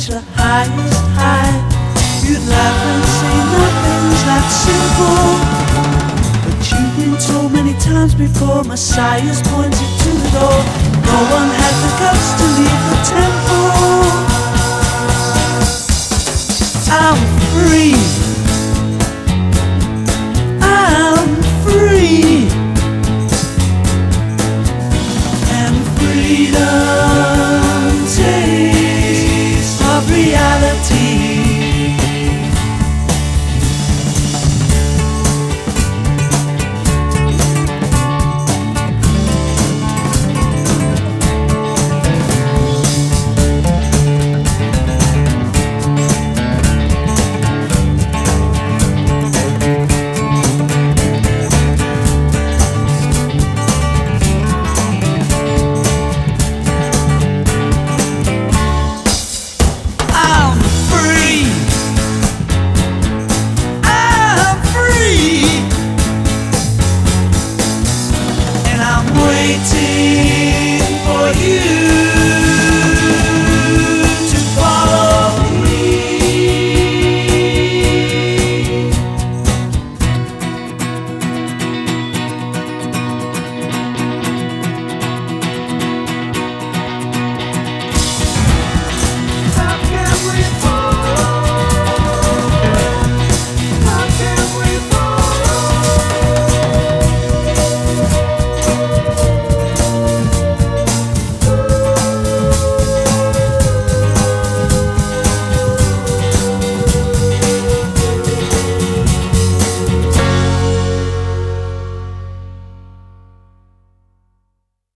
reach the highest high. You'd laugh and say nothing's that simple. But you've been told many times before, Messiah's pointed to the door. No one had the guts to leave the temple. I'm free. I'm free. And freedom.